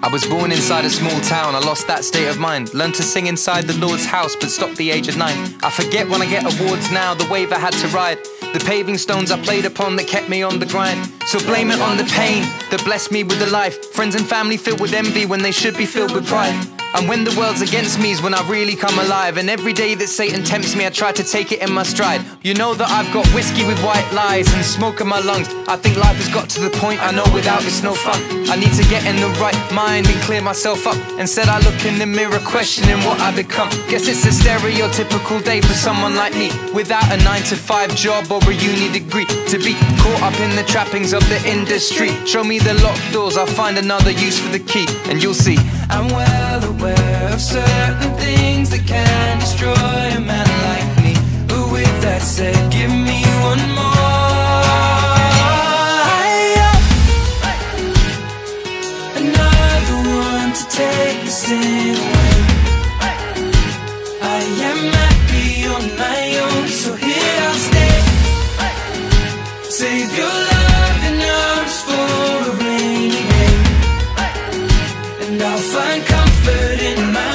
I was born inside a small town, I lost that state of mind. Learned to sing inside the Lord's house, but stopped the age of nine. I forget when I get awards now, the wave I had to ride. The paving stones I played upon that kept me on the grind. So blame it on the pain that blessed me with the life. Friends and family filled with envy when they should be filled with pride. And when the world's against me is when I really come alive. And every day that Satan tempts me, I try to take it in my stride. You know that I've got whiskey with white lies and smoke in my lungs. I think life has got to the point I know without it's no fun. I need to get in the right mind and clear myself up. Instead, I look in the mirror, questioning what I become. Guess it's a stereotypical day for someone like me. Without a 9 to 5 job or a uni degree. To be caught up in the trappings of the industry. Show me the locked doors, I'll find another use for the key. And you'll see. I'm well of certain things that can destroy a man like me. But with that said, give me one more. Another one to take the away. I am happy on my own, so here I'll stay. Save your arms for a rainy day. And I'll find comfort in my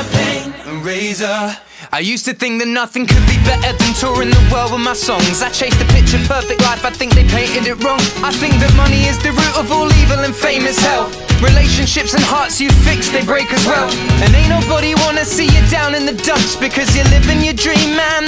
razor. I used to think that nothing could be better than touring the world with my songs. I chased a picture perfect life, I think they painted it wrong. I think that money is the root of all evil and fame is hell. Relationships and hearts you fix, they break as well. And ain't nobody wanna see you down in the dumps because you're living your dream, man.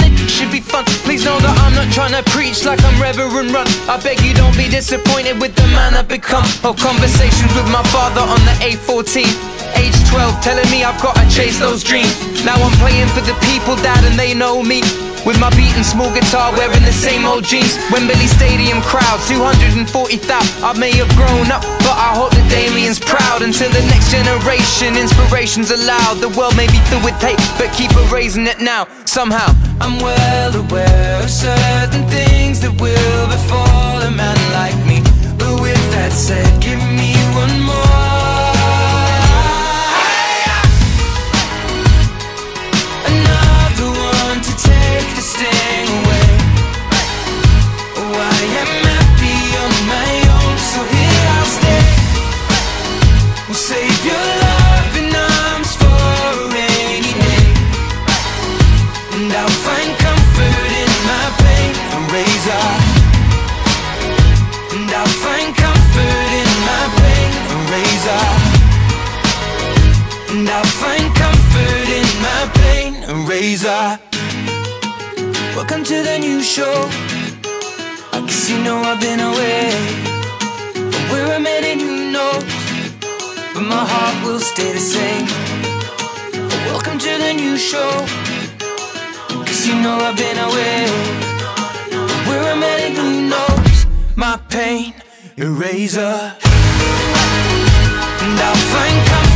Be fun. Please know that I'm not trying to preach like I'm Reverend Run. I beg you don't be disappointed with the man I've become. Or conversations with my father on the A14. Age 12, telling me I've gotta chase those dreams. Now I'm playing for the people, dad, and they know me. With my beating small guitar, wearing the same old jeans. Wembley Stadium crowd, 240,000. I may have grown up, but I hope that Damien's proud. Until the next generation, inspiration's allowed. The world may be filled with hate, but keep erasing it now, somehow. I'm well aware of certain things that will befall a man like me. Find comfort in my pain. A razor Welcome to the new show. I guess you know I've been away But where I'm headed, who knows But my heart will stay the same. Welcome to the new show. Cause you know I've been away Where I'm headed, who knows My pain, eraser. And I'll find comfort